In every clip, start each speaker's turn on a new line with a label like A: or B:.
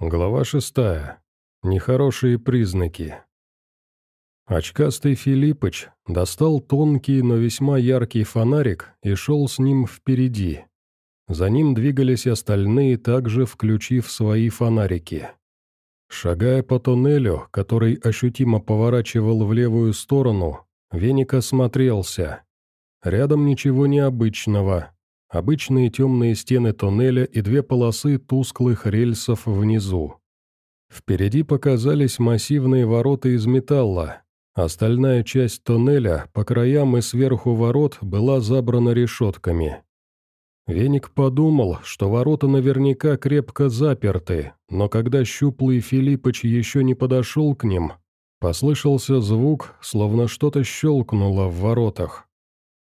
A: Глава шестая. Нехорошие признаки. Очкастый Филиппыч достал тонкий, но весьма яркий фонарик и шел с ним впереди. За ним двигались остальные, также включив свои фонарики. Шагая по туннелю, который ощутимо поворачивал в левую сторону, Веник осмотрелся. Рядом ничего необычного, обычные темные стены туннеля и две полосы тусклых рельсов внизу. Впереди показались массивные ворота из металла. Остальная часть туннеля по краям и сверху ворот была забрана решетками. Веник подумал, что ворота наверняка крепко заперты, но когда щуплый Филиппыч еще не подошел к ним, послышался звук, словно что-то щелкнуло в воротах.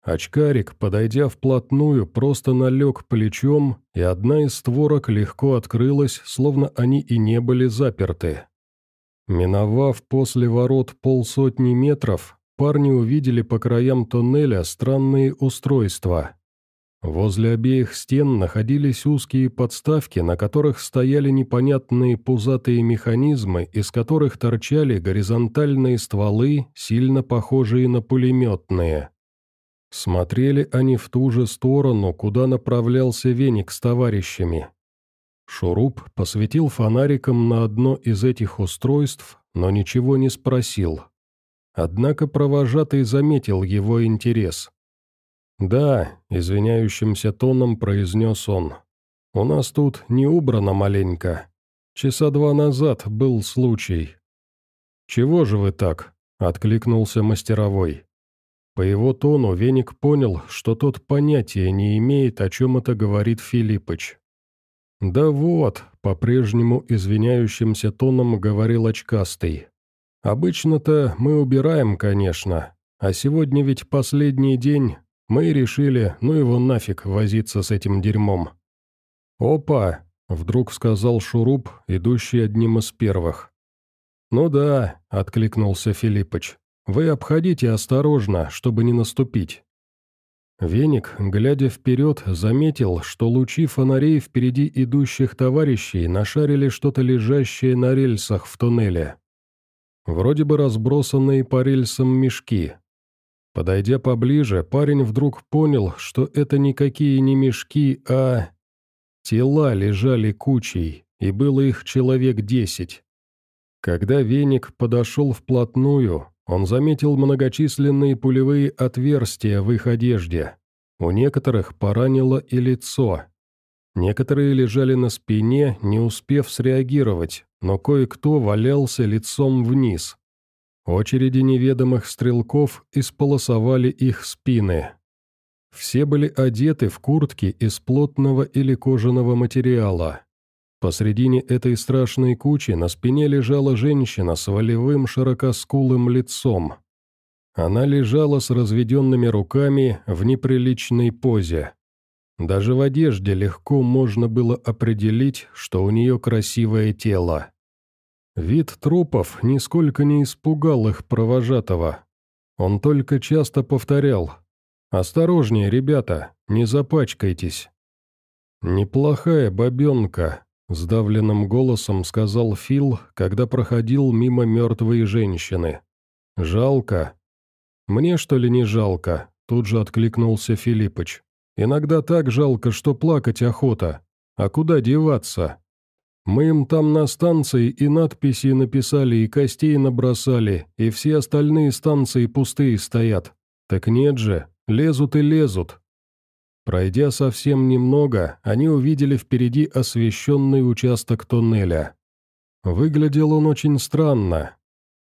A: Очкарик, подойдя вплотную, просто налег плечом, и одна из створок легко открылась, словно они и не были заперты. Миновав после ворот полсотни метров, парни увидели по краям тоннеля странные устройства. Возле обеих стен находились узкие подставки, на которых стояли непонятные пузатые механизмы, из которых торчали горизонтальные стволы, сильно похожие на пулеметные. Смотрели они в ту же сторону, куда направлялся веник с товарищами. Шуруп посветил фонариком на одно из этих устройств, но ничего не спросил. Однако провожатый заметил его интерес. «Да», — извиняющимся тоном произнес он, — «у нас тут не убрано маленько. Часа два назад был случай». «Чего же вы так?» — откликнулся мастеровой. По его тону Веник понял, что тот понятия не имеет, о чем это говорит Филиппыч. «Да вот», — по-прежнему извиняющимся тоном говорил очкастый. «Обычно-то мы убираем, конечно, а сегодня ведь последний день, мы решили, ну его нафиг возиться с этим дерьмом». «Опа!» — вдруг сказал Шуруп, идущий одним из первых. «Ну да», — откликнулся Филиппыч. Вы обходите осторожно, чтобы не наступить». Веник, глядя вперед, заметил, что лучи фонарей впереди идущих товарищей нашарили что-то лежащее на рельсах в туннеле. Вроде бы разбросанные по рельсам мешки. Подойдя поближе, парень вдруг понял, что это никакие не мешки, а... Тела лежали кучей, и было их человек десять. Когда веник подошел вплотную, он заметил многочисленные пулевые отверстия в их одежде. У некоторых поранило и лицо. Некоторые лежали на спине, не успев среагировать, но кое-кто валялся лицом вниз. Очереди неведомых стрелков исполосовали их спины. Все были одеты в куртки из плотного или кожаного материала. Посредине этой страшной кучи на спине лежала женщина с волевым широкоскулым лицом. Она лежала с разведенными руками в неприличной позе. Даже в одежде легко можно было определить, что у нее красивое тело. Вид трупов нисколько не испугал их провожатого. Он только часто повторял «Осторожнее, ребята, не запачкайтесь». «Неплохая бабенка», Сдавленным голосом сказал Фил, когда проходил мимо мертвой женщины. «Жалко». «Мне, что ли, не жалко?» Тут же откликнулся Филиппыч. «Иногда так жалко, что плакать охота. А куда деваться? Мы им там на станции и надписи написали, и костей набросали, и все остальные станции пустые стоят. Так нет же, лезут и лезут, Пройдя совсем немного, они увидели впереди освещенный участок туннеля. Выглядел он очень странно.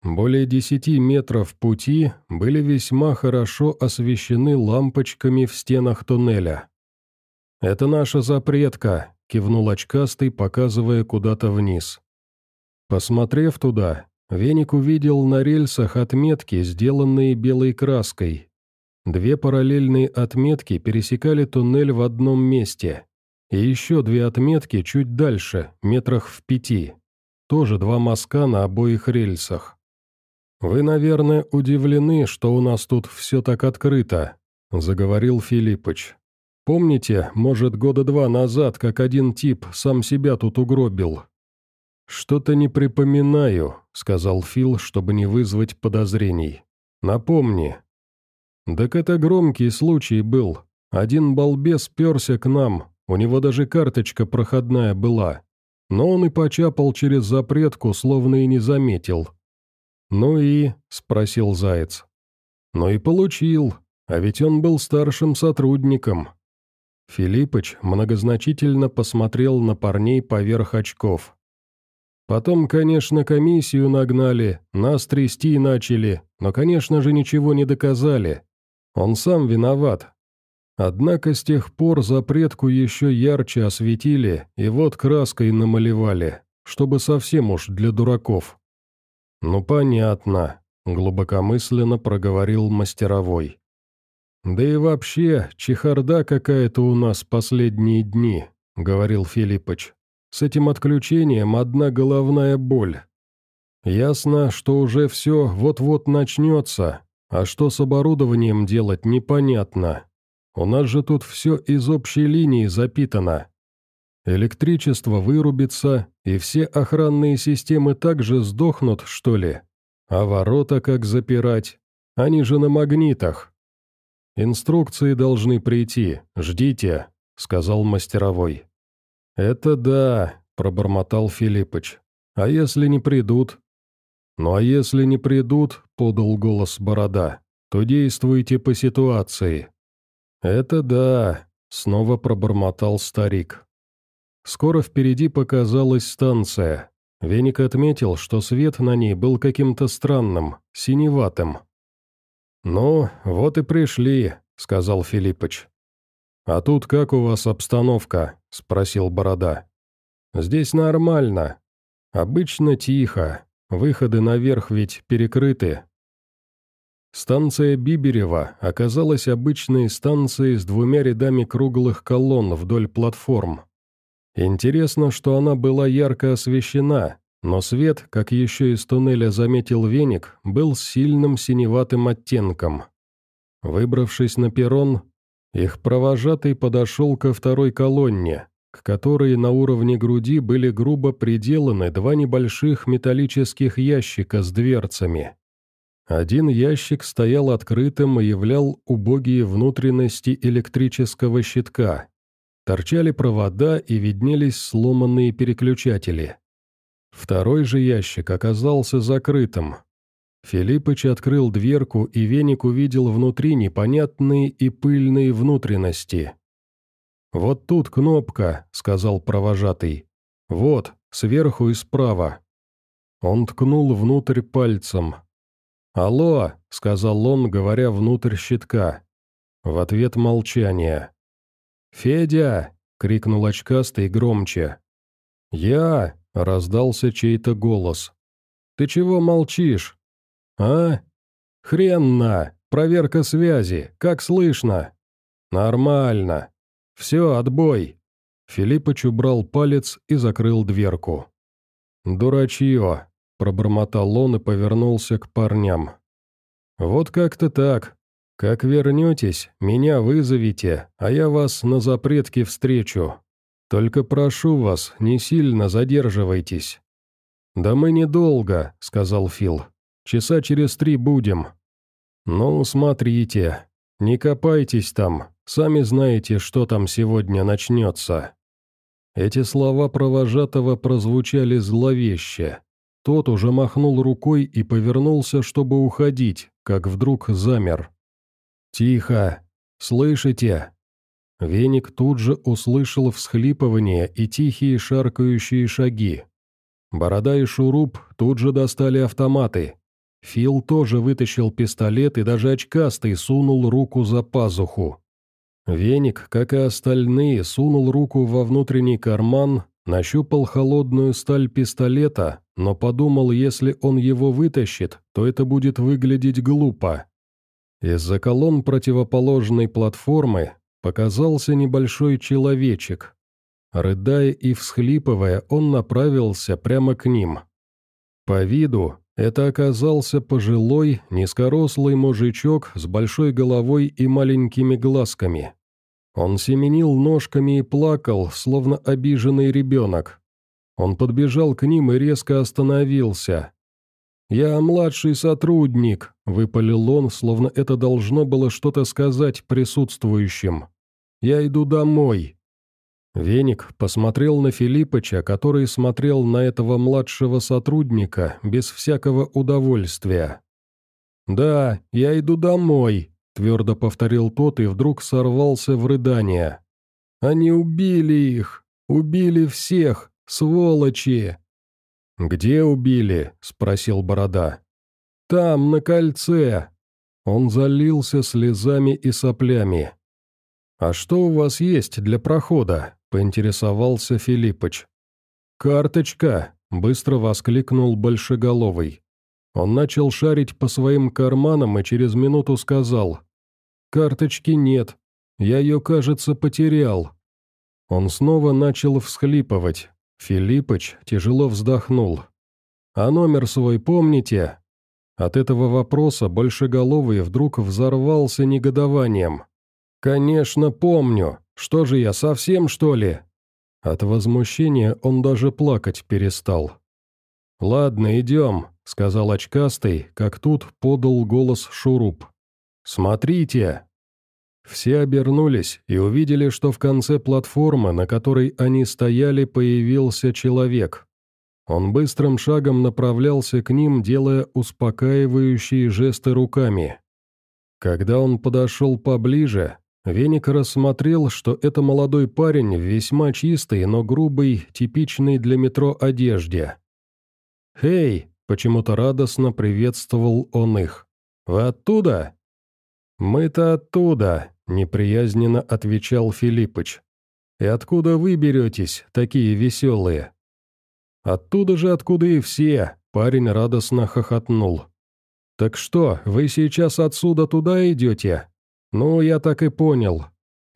A: Более десяти метров пути были весьма хорошо освещены лампочками в стенах туннеля. «Это наша запретка», — кивнул очкастый, показывая куда-то вниз. Посмотрев туда, Веник увидел на рельсах отметки, сделанные белой краской, Две параллельные отметки пересекали туннель в одном месте. И еще две отметки чуть дальше, метрах в пяти. Тоже два мазка на обоих рельсах. «Вы, наверное, удивлены, что у нас тут все так открыто», — заговорил Филиппыч. «Помните, может, года два назад, как один тип сам себя тут угробил? «Что-то не припоминаю», — сказал Фил, чтобы не вызвать подозрений. «Напомни». «Так это громкий случай был. Один балбес перся к нам, у него даже карточка проходная была. Но он и почапал через запретку, словно и не заметил». «Ну и?» — спросил Заяц. «Ну и получил, а ведь он был старшим сотрудником». Филиппыч многозначительно посмотрел на парней поверх очков. Потом, конечно, комиссию нагнали, нас трясти начали, но, конечно же, ничего не доказали. Он сам виноват. Однако с тех пор запретку еще ярче осветили и вот краской намалевали, чтобы совсем уж для дураков. «Ну, понятно», — глубокомысленно проговорил мастеровой. «Да и вообще, чехарда какая-то у нас последние дни», — говорил Филиппыч. С этим отключением одна головная боль. Ясно, что уже все вот-вот начнется, а что с оборудованием делать непонятно. У нас же тут все из общей линии запитано. Электричество вырубится, и все охранные системы также сдохнут, что ли? А ворота как запирать? Они же на магнитах. Инструкции должны прийти, ждите, сказал мастеровой. «Это да», — пробормотал Филиппыч. «А если не придут?» «Ну а если не придут», — подал голос Борода, — «то действуйте по ситуации». «Это да», — снова пробормотал старик. Скоро впереди показалась станция. Веник отметил, что свет на ней был каким-то странным, синеватым. «Ну, вот и пришли», — сказал Филиппыч. «А тут как у вас обстановка?» — спросил Борода. «Здесь нормально. Обычно тихо. Выходы наверх ведь перекрыты». Станция Биберева оказалась обычной станцией с двумя рядами круглых колонн вдоль платформ. Интересно, что она была ярко освещена, но свет, как еще из туннеля заметил веник, был с сильным синеватым оттенком. Выбравшись на перрон, их провожатый подошел ко второй колонне, к которой на уровне груди были грубо приделаны два небольших металлических ящика с дверцами. Один ящик стоял открытым и являл убогие внутренности электрического щитка. Торчали провода и виднелись сломанные переключатели. Второй же ящик оказался закрытым, Филиппыч открыл дверку, и веник увидел внутри непонятные и пыльные внутренности. «Вот тут кнопка», — сказал провожатый. «Вот, сверху и справа». Он ткнул внутрь пальцем. «Алло», — сказал он, говоря внутрь щитка. В ответ молчание. «Федя!» — крикнул очкастый громче. «Я!» — раздался чей-то голос. «Ты чего молчишь?» «А? Хренно! Проверка связи! Как слышно?» «Нормально. Все, отбой!» Филиппыч убрал палец и закрыл дверку. «Дурачье!» – пробормотал он и повернулся к парням. «Вот как-то так. Как вернетесь, меня вызовите, а я вас на запретке встречу. Только прошу вас, не сильно задерживайтесь». «Да мы недолго», – сказал Фил. Часа через три будем. Ну, смотрите. Не копайтесь там. Сами знаете, что там сегодня начнется». Эти слова провожатого прозвучали зловеще. Тот уже махнул рукой и повернулся, чтобы уходить, как вдруг замер. «Тихо! Слышите?» Веник тут же услышал всхлипывание и тихие шаркающие шаги. Борода и Шуруп тут же достали автоматы. Фил тоже вытащил пистолет и даже очкастый сунул руку за пазуху. Веник, как и остальные, сунул руку во внутренний карман, нащупал холодную сталь пистолета, но подумал, если он его вытащит, то это будет выглядеть глупо. Из-за колонн противоположной платформы показался небольшой человечек. Рыдая и всхлипывая, он направился прямо к ним. По виду это оказался пожилой, низкорослый мужичок с большой головой и маленькими глазками. Он семенил ножками и плакал, словно обиженный ребенок. Он подбежал к ним и резко остановился. «Я младший сотрудник», — выпалил он, словно это должно было что-то сказать присутствующим. «Я иду домой». Веник посмотрел на Филиппыча, который смотрел на этого младшего сотрудника без всякого удовольствия. «Да, я иду домой», — твердо повторил тот и вдруг сорвался в рыдание. «Они убили их! Убили всех! Сволочи!» «Где убили?» — спросил Борода. «Там, на кольце!» Он залился слезами и соплями. «А что у вас есть для прохода?» — поинтересовался Филиппыч. «Карточка!» — быстро воскликнул Большеголовый. Он начал шарить по своим карманам и через минуту сказал. «Карточки нет. Я ее, кажется, потерял». Он снова начал всхлипывать. Филиппыч тяжело вздохнул. «А номер свой помните?» От этого вопроса Большеголовый вдруг взорвался негодованием. «Конечно, помню. Что же я, совсем, что ли?» От возмущения он даже плакать перестал. «Ладно, идем», — сказал очкастый, как тут подал голос Шуруп. «Смотрите!» Все обернулись и увидели, что в конце платформы, на которой они стояли, появился человек. Он быстрым шагом направлялся к ним, делая успокаивающие жесты руками. Когда он подошел поближе, Веник рассмотрел, что это молодой парень в весьма чистой, но грубой, типичной для метро одежде. «Хей!» — почему-то радостно приветствовал он их. «Вы оттуда?» «Мы-то оттуда», — неприязненно отвечал Филиппыч. «И откуда вы беретесь, такие веселые?» «Оттуда же, откуда и все», — парень радостно хохотнул. «Так что, вы сейчас отсюда туда идете?» «Ну, я так и понял.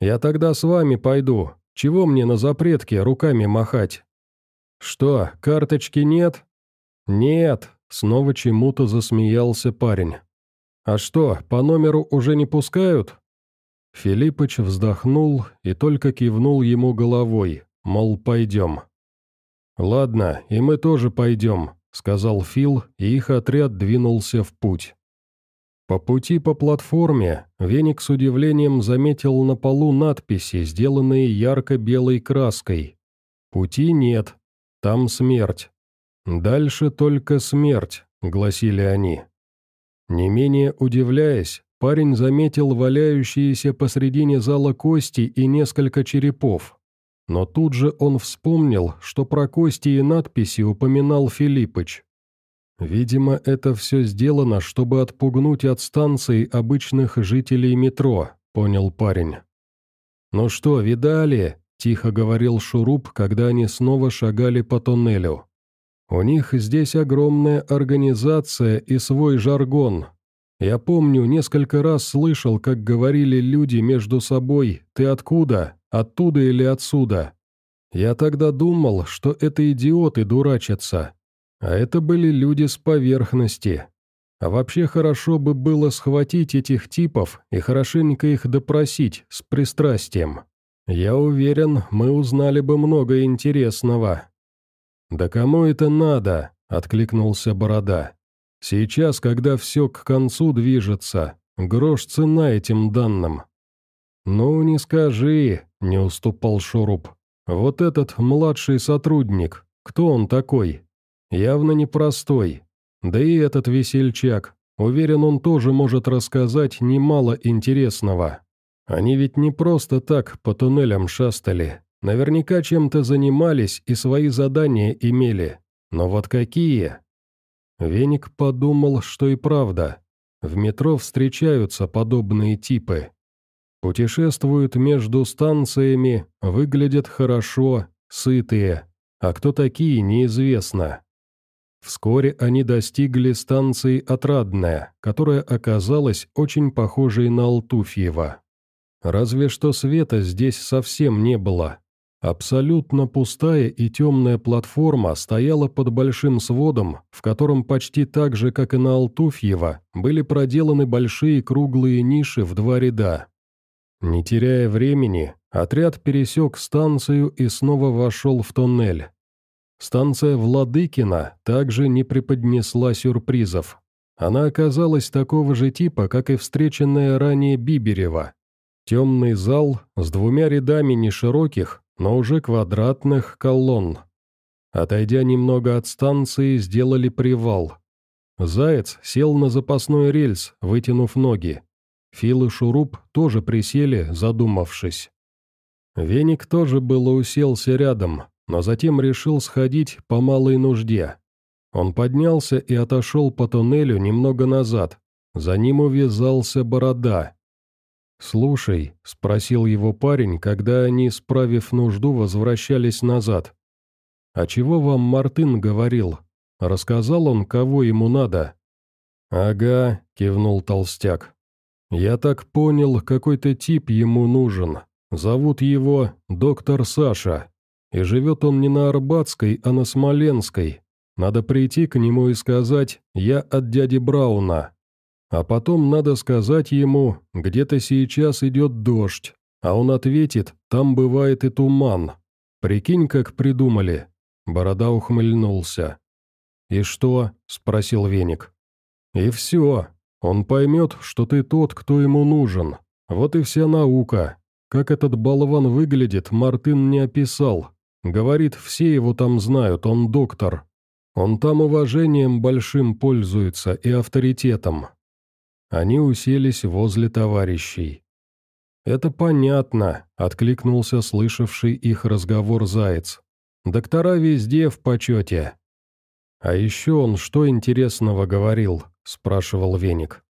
A: Я тогда с вами пойду. Чего мне на запретке руками махать?» «Что, карточки нет?» «Нет», — снова чему-то засмеялся парень. «А что, по номеру уже не пускают?» Филиппыч вздохнул и только кивнул ему головой, мол, пойдем. «Ладно, и мы тоже пойдем», — сказал Фил, и их отряд двинулся в путь. По пути по платформе Веник с удивлением заметил на полу надписи, сделанные ярко-белой краской. «Пути нет, там смерть. Дальше только смерть», — гласили они. Не менее удивляясь, парень заметил валяющиеся посредине зала кости и несколько черепов. Но тут же он вспомнил, что про кости и надписи упоминал Филиппыч. Видимо, это все сделано, чтобы отпугнуть от станции обычных жителей метро, понял парень. «Ну что, видали?» – тихо говорил Шуруп, когда они снова шагали по тоннелю. У них здесь огромная организация и свой жаргон. Я помню, несколько раз слышал, как говорили люди между собой «Ты откуда? Оттуда или отсюда?» Я тогда думал, что это идиоты дурачатся. А это были люди с поверхности. А вообще хорошо бы было схватить этих типов и хорошенько их допросить с пристрастием. Я уверен, мы узнали бы много интересного. «Да кому это надо?» — откликнулся Борода. «Сейчас, когда все к концу движется, грош цена этим данным». «Ну, не скажи», — не уступал Шуруп. «Вот этот младший сотрудник, кто он такой? Явно непростой. Да и этот весельчак, уверен, он тоже может рассказать немало интересного. Они ведь не просто так по туннелям шастали, Наверняка чем-то занимались и свои задания имели. Но вот какие? Веник подумал, что и правда. В метро встречаются подобные типы. Путешествуют между станциями, выглядят хорошо, сытые, а кто такие, неизвестно. Вскоре они достигли станции Отрадная, которая оказалась очень похожей на Алтуфьево. Разве что света здесь совсем не было, Абсолютно пустая и темная платформа стояла под большим сводом, в котором почти так же, как и на Алтуфьево, были проделаны большие круглые ниши в два ряда. Не теряя времени, отряд пересек станцию и снова вошел в тоннель. Станция Владыкина также не преподнесла сюрпризов. Она оказалась такого же типа, как и встреченная ранее Биберева. Темный зал с двумя рядами нешироких, но уже квадратных колонн. Отойдя немного от станции, сделали привал. Заяц сел на запасной рельс, вытянув ноги. Фил и Шуруп тоже присели, задумавшись. Веник тоже было уселся рядом, но затем решил сходить по малой нужде. Он поднялся и отошел по туннелю немного назад. За ним увязался борода. «Слушай», — спросил его парень, когда они, справив нужду, возвращались назад. «А чего вам Мартын говорил? Рассказал он, кого ему надо?» «Ага», — кивнул толстяк. «Я так понял, какой-то тип ему нужен. Зовут его доктор Саша. И живет он не на Арбатской, а на Смоленской. Надо прийти к нему и сказать «Я от дяди Брауна». А потом надо сказать ему «Где-то сейчас идет дождь». А он ответит «Там бывает и туман». Прикинь, как придумали. Борода ухмыльнулся. «И что?» – спросил Веник. «И все. Он поймет, что ты тот, кто ему нужен. Вот и вся наука. Как этот болван выглядит, Мартын не описал. Говорит, все его там знают, он доктор. Он там уважением большим пользуется и авторитетом». Они уселись возле товарищей. «Это понятно», — откликнулся слышавший их разговор Заяц. «Доктора везде в почете». «А еще он что интересного говорил?» — спрашивал Веник.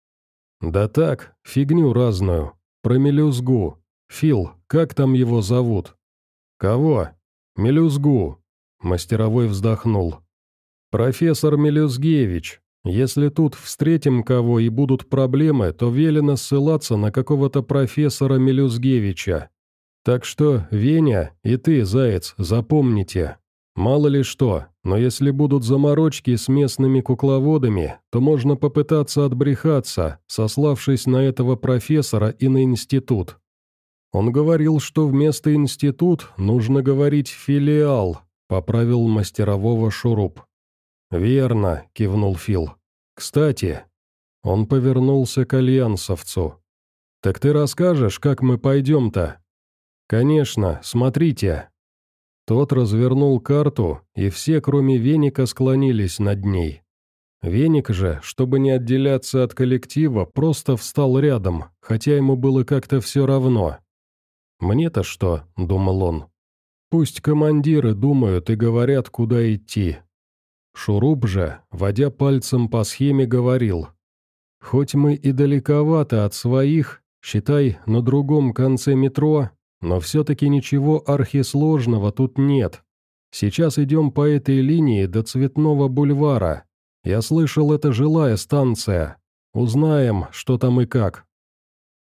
A: «Да так, фигню разную. Про мелюзгу. Фил, как там его зовут?» «Кого?» «Мелюзгу». Мастеровой вздохнул. «Профессор Мелюзгевич. Если тут встретим кого и будут проблемы, то велено ссылаться на какого-то профессора Мелюзгевича. Так что, Веня и ты, Заяц, запомните, Мало ли что, но если будут заморочки с местными кукловодами, то можно попытаться отбрехаться, сославшись на этого профессора и на институт. Он говорил, что вместо институт нужно говорить филиал, поправил мастерового шуруп. «Верно», — кивнул Фил. «Кстати...» Он повернулся к альянсовцу. «Так ты расскажешь, как мы пойдем-то?» «Конечно, смотрите». Тот развернул карту, и все, кроме Веника, склонились над ней. Веник же, чтобы не отделяться от коллектива, просто встал рядом, хотя ему было как-то все равно. «Мне-то что?» — думал он. «Пусть командиры думают и говорят, куда идти». Шуруп же, водя пальцем по схеме, говорил. «Хоть мы и далековато от своих, считай, на другом конце метро, но все-таки ничего архисложного тут нет. Сейчас идем по этой линии до Цветного бульвара. Я слышал, это жилая станция. Узнаем, что там и как.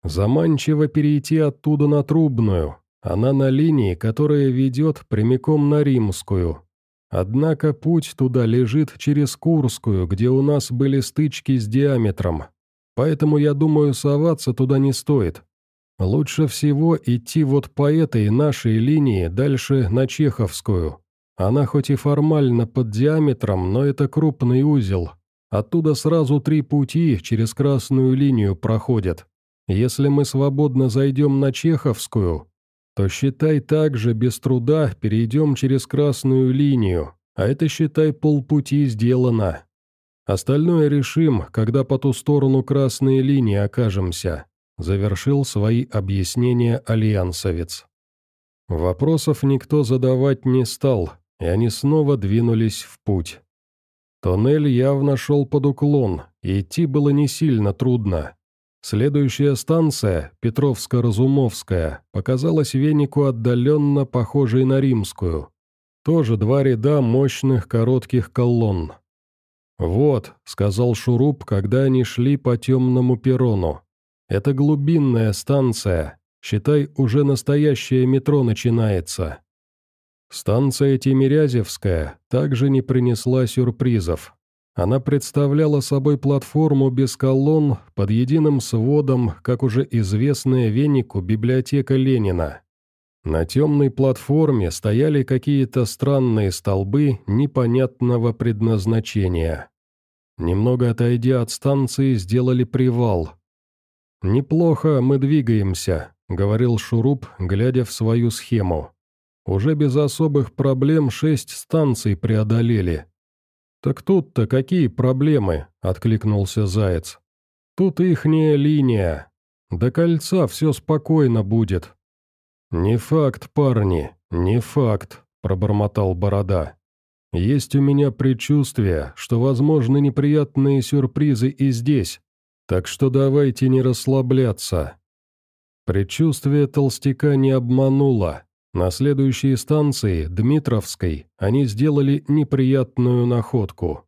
A: Заманчиво перейти оттуда на Трубную. Она на линии, которая ведет прямиком на Римскую. Однако путь туда лежит через Курскую, где у нас были стычки с диаметром. Поэтому, я думаю, соваться туда не стоит. Лучше всего идти вот по этой нашей линии дальше на Чеховскую. Она хоть и формально под диаметром, но это крупный узел. Оттуда сразу три пути через красную линию проходят. Если мы свободно зайдем на Чеховскую, то считай также без труда перейдем через красную линию, а это считай полпути сделано. Остальное решим, когда по ту сторону красной линии окажемся завершил свои объяснения альянсовец. Вопросов никто задавать не стал, и они снова двинулись в путь. Тоннель явно шел под уклон, и идти было не сильно трудно. Следующая станция, Петровско-Разумовская, показалась венику отдаленно похожей на римскую. Тоже два ряда мощных коротких колонн. «Вот», — сказал Шуруп, когда они шли по темному перрону, это глубинная станция. Считай, уже настоящее метро начинается. Станция Тимирязевская также не принесла сюрпризов. Она представляла собой платформу без колонн под единым сводом, как уже известная Венику библиотека Ленина. На темной платформе стояли какие-то странные столбы непонятного предназначения. Немного отойдя от станции, сделали привал. «Неплохо мы двигаемся», — говорил Шуруп, глядя в свою схему. «Уже без особых проблем шесть станций преодолели». «Так тут-то какие проблемы?» — откликнулся Заяц. «Тут ихняя линия. До кольца все спокойно будет». «Не факт, парни, не факт», — пробормотал Борода. «Есть у меня предчувствие, что возможны неприятные сюрпризы и здесь, так что давайте не расслабляться». Предчувствие толстяка не обмануло. На следующей станции, Дмитровской, они сделали неприятную находку.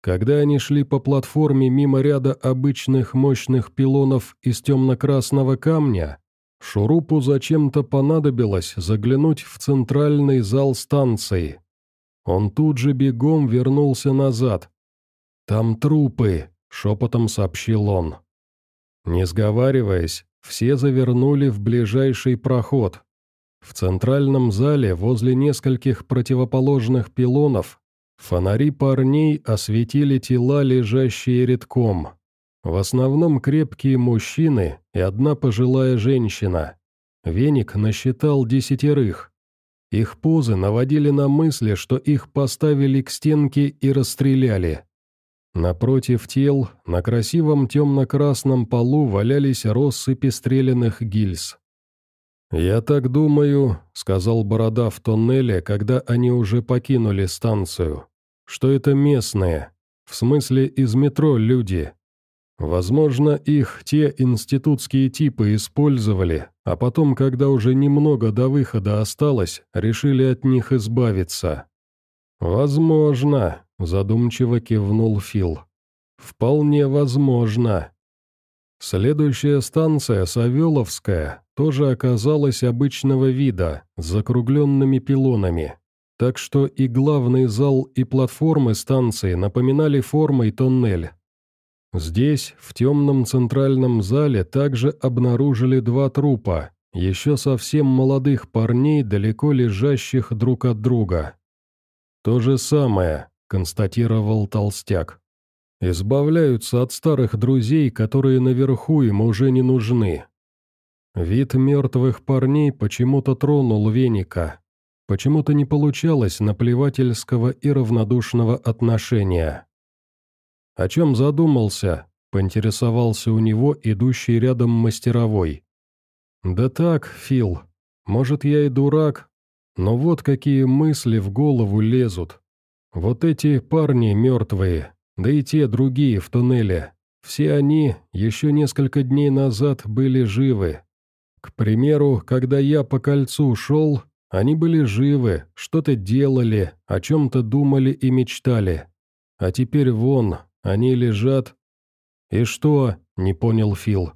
A: Когда они шли по платформе мимо ряда обычных мощных пилонов из темно-красного камня, Шурупу зачем-то понадобилось заглянуть в центральный зал станции. Он тут же бегом вернулся назад. «Там трупы», — шепотом сообщил он. Не сговариваясь, все завернули в ближайший проход. В центральном зале, возле нескольких противоположных пилонов, фонари парней осветили тела, лежащие редком. В основном крепкие мужчины и одна пожилая женщина. Веник насчитал десятерых. Их позы наводили на мысли, что их поставили к стенке и расстреляли. Напротив тел, на красивом темно-красном полу валялись россыпи стрелянных гильз. «Я так думаю», — сказал Борода в тоннеле, когда они уже покинули станцию, «что это местные, в смысле из метро люди. Возможно, их те институтские типы использовали, а потом, когда уже немного до выхода осталось, решили от них избавиться». «Возможно», — задумчиво кивнул Фил. «Вполне возможно». Следующая станция, Савеловская, тоже оказалась обычного вида, с закругленными пилонами. Так что и главный зал, и платформы станции напоминали формой тоннель. Здесь, в темном центральном зале, также обнаружили два трупа, еще совсем молодых парней, далеко лежащих друг от друга. То же самое, — констатировал толстяк. «Избавляются от старых друзей, которые наверху им уже не нужны». Вид мертвых парней почему-то тронул веника. Почему-то не получалось наплевательского и равнодушного отношения. «О чем задумался?» — поинтересовался у него идущий рядом мастеровой. «Да так, Фил, может, я и дурак, но вот какие мысли в голову лезут. Вот эти парни мертвые, да и те другие в туннеле, все они еще несколько дней назад были живы. К примеру, когда я по кольцу шел, они были живы, что-то делали, о чем-то думали и мечтали. А теперь вон, они лежат. «И что?» — не понял Фил.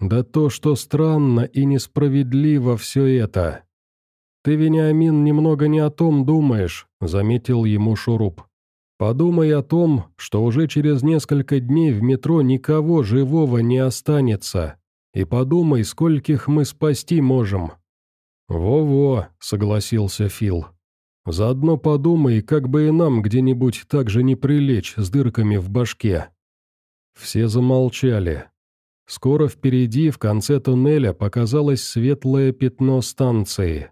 A: «Да то, что странно и несправедливо все это. «Ты, Вениамин, немного не о том думаешь», — заметил ему Шуруп. «Подумай о том, что уже через несколько дней в метро никого живого не останется, и подумай, скольких мы спасти можем». «Во-во», — согласился Фил. «Заодно подумай, как бы и нам где-нибудь так же не прилечь с дырками в башке». Все замолчали. Скоро впереди, в конце туннеля, показалось светлое пятно станции.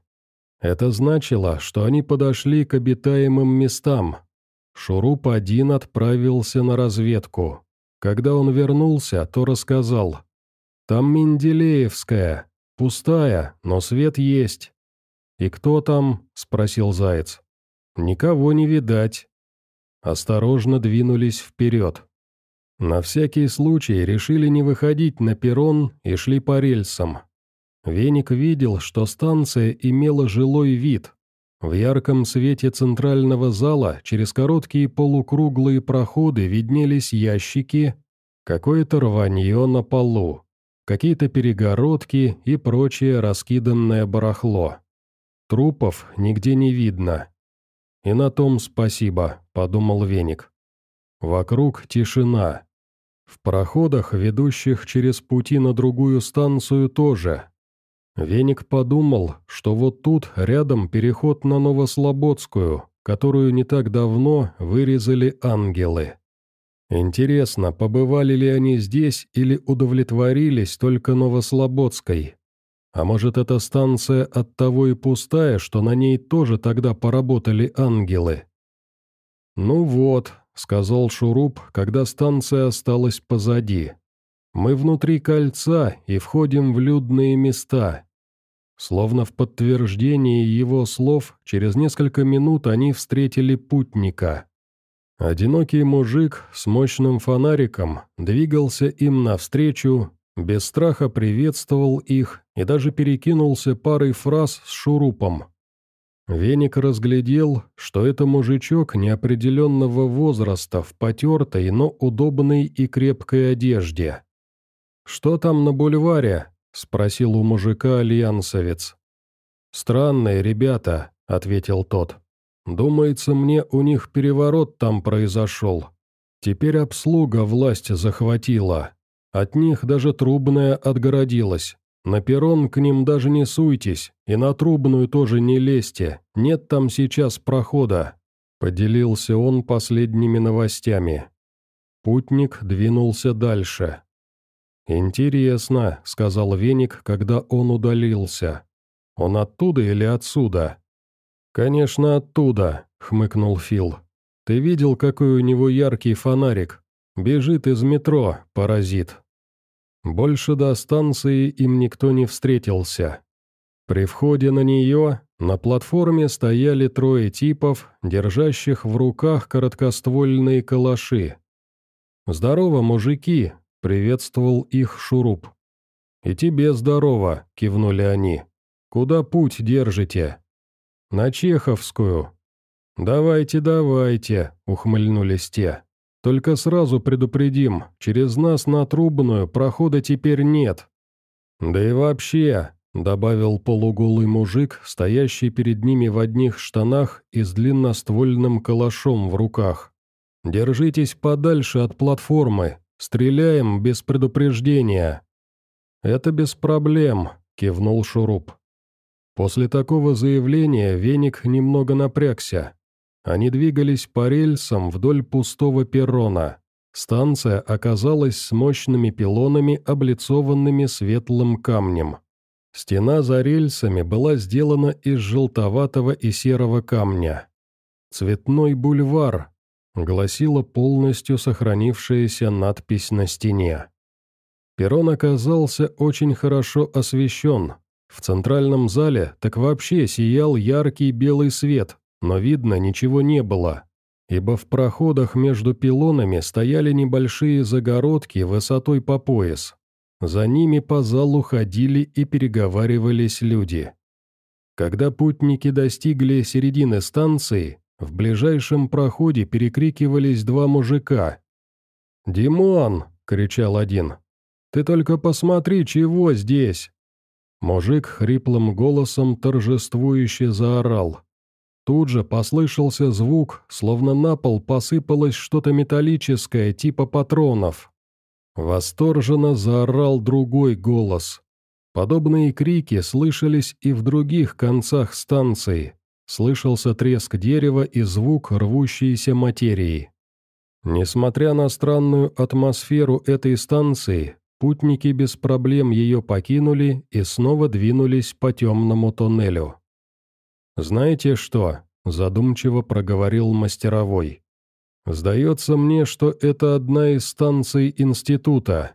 A: Это значило, что они подошли к обитаемым местам. Шуруп один отправился на разведку. Когда он вернулся, то рассказал. «Там Менделеевская, пустая, но свет есть». «И кто там?» – спросил Заяц. «Никого не видать». Осторожно двинулись вперед. На всякий случай решили не выходить на перрон и шли по рельсам. Веник видел, что станция имела жилой вид. В ярком свете центрального зала через короткие полукруглые проходы виднелись ящики, какое-то рванье на полу, какие-то перегородки и прочее раскиданное барахло. Трупов нигде не видно. «И на том спасибо», — подумал Веник. Вокруг тишина. В проходах, ведущих через пути на другую станцию, тоже. Веник подумал, что вот тут рядом переход на Новослободскую, которую не так давно вырезали ангелы. Интересно, побывали ли они здесь или удовлетворились только Новослободской? А может, эта станция оттого и пустая, что на ней тоже тогда поработали ангелы? «Ну вот», — сказал Шуруп, когда станция осталась позади. «Мы внутри кольца и входим в людные места». Словно в подтверждении его слов, через несколько минут они встретили путника. Одинокий мужик с мощным фонариком двигался им навстречу, без страха приветствовал их и даже перекинулся парой фраз с шурупом. Веник разглядел, что это мужичок неопределенного возраста в потертой, но удобной и крепкой одежде. «Что там на бульваре?» — спросил у мужика альянсовец. «Странные ребята», — ответил тот. «Думается, мне у них переворот там произошел. Теперь обслуга власть захватила». От них даже трубная отгородилась. На перрон к ним даже не суйтесь, и на трубную тоже не лезьте, нет там сейчас прохода», — поделился он последними новостями. Путник двинулся дальше. «Интересно», — сказал Веник, когда он удалился. «Он оттуда или отсюда?» «Конечно, оттуда», — хмыкнул Фил. «Ты видел, какой у него яркий фонарик? Бежит из метро, паразит». Больше до станции им никто не встретился. При входе на нее на платформе стояли трое типов, держащих в руках короткоствольные калаши. «Здорово, мужики!» — приветствовал их Шуруп. «И тебе здорово!» — кивнули они. «Куда путь держите?» «На Чеховскую». «Давайте, давайте!» — ухмыльнулись те. Только сразу предупредим, через нас на Трубную прохода теперь нет. Да и вообще, добавил полуголый мужик, стоящий перед ними в одних штанах и с длинноствольным калашом в руках. Держитесь подальше от платформы, стреляем без предупреждения. Это без проблем, кивнул Шуруп. После такого заявления веник немного напрягся. Они двигались по рельсам вдоль пустого перрона. Станция оказалась с мощными пилонами, облицованными светлым камнем. Стена за рельсами была сделана из желтоватого и серого камня. «Цветной бульвар», — гласила полностью сохранившаяся надпись на стене. Перрон оказался очень хорошо освещен. В центральном зале так вообще сиял яркий белый свет, но видно ничего не было, ибо в проходах между пилонами стояли небольшие загородки высотой по пояс. За ними по залу ходили и переговаривались люди. Когда путники достигли середины станции, в ближайшем проходе перекрикивались два мужика. «Димон!» — кричал один. «Ты только посмотри, чего здесь!» Мужик хриплым голосом торжествующе заорал. Тут же послышался звук, словно на пол посыпалось что-то металлическое, типа патронов. Восторженно заорал другой голос. Подобные крики слышались и в других концах станции. Слышался треск дерева и звук рвущейся материи. Несмотря на странную атмосферу этой станции, путники без проблем ее покинули и снова двинулись по темному тоннелю. «Знаете что?» – задумчиво проговорил мастеровой. «Сдается мне, что это одна из станций института».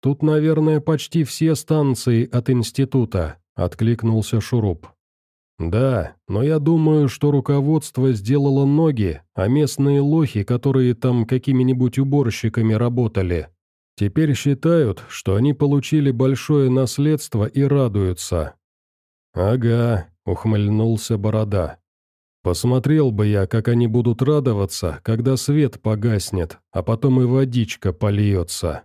A: «Тут, наверное, почти все станции от института», – откликнулся Шуруп. «Да, но я думаю, что руководство сделало ноги, а местные лохи, которые там какими-нибудь уборщиками работали, теперь считают, что они получили большое наследство и радуются». «Ага, ухмыльнулся Борода. «Посмотрел бы я, как они будут радоваться, когда свет погаснет, а потом и водичка польется».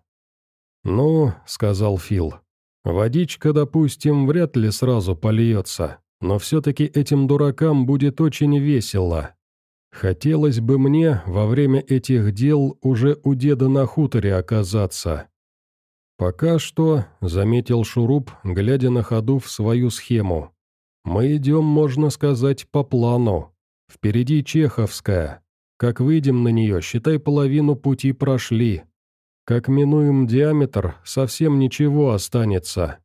A: «Ну», — сказал Фил, — «водичка, допустим, вряд ли сразу польется, но все-таки этим дуракам будет очень весело. Хотелось бы мне во время этих дел уже у деда на хуторе оказаться». «Пока что», — заметил Шуруп, глядя на ходу в свою схему. «Мы идем, можно сказать, по плану. Впереди Чеховская. Как выйдем на нее, считай, половину пути прошли. Как минуем диаметр, совсем ничего останется».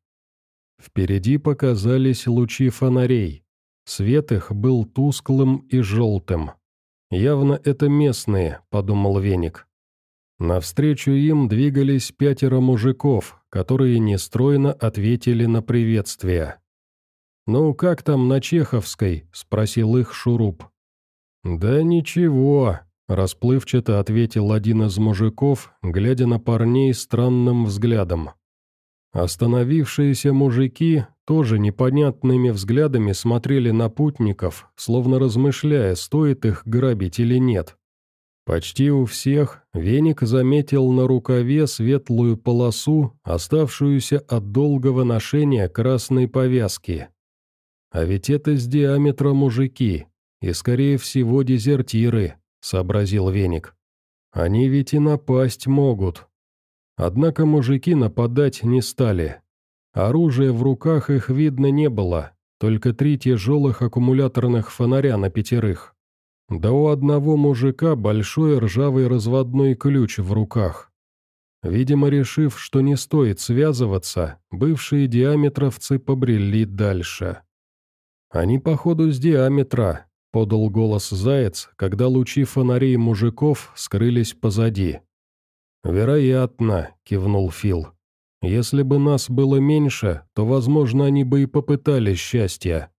A: Впереди показались лучи фонарей. Свет их был тусклым и желтым. «Явно это местные», — подумал Веник. Навстречу им двигались пятеро мужиков, которые нестройно ответили на приветствие. «Ну, как там на Чеховской?» — спросил их Шуруп. «Да ничего», — расплывчато ответил один из мужиков, глядя на парней странным взглядом. Остановившиеся мужики тоже непонятными взглядами смотрели на путников, словно размышляя, стоит их грабить или нет. Почти у всех веник заметил на рукаве светлую полосу, оставшуюся от долгого ношения красной повязки. А ведь это с диаметра мужики, и, скорее всего, дезертиры, сообразил веник. Они ведь и напасть могут. Однако мужики нападать не стали. Оружия в руках их видно не было, только три тяжелых аккумуляторных фонаря на пятерых. Да у одного мужика большой ржавый разводной ключ в руках. Видимо, решив, что не стоит связываться, бывшие диаметровцы побрели дальше. «Они, походу, с диаметра», — подал голос Заяц, когда лучи фонарей мужиков скрылись позади. «Вероятно», — кивнул Фил. «Если бы нас было меньше, то, возможно, они бы и попытались счастья».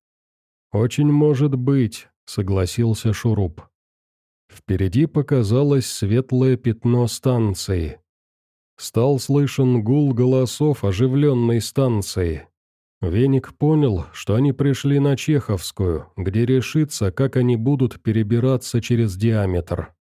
A: «Очень может быть», согласился Шуруп. Впереди показалось светлое пятно станции. Стал слышен гул голосов оживленной станции. Веник понял, что они пришли на Чеховскую, где решится, как они будут перебираться через диаметр.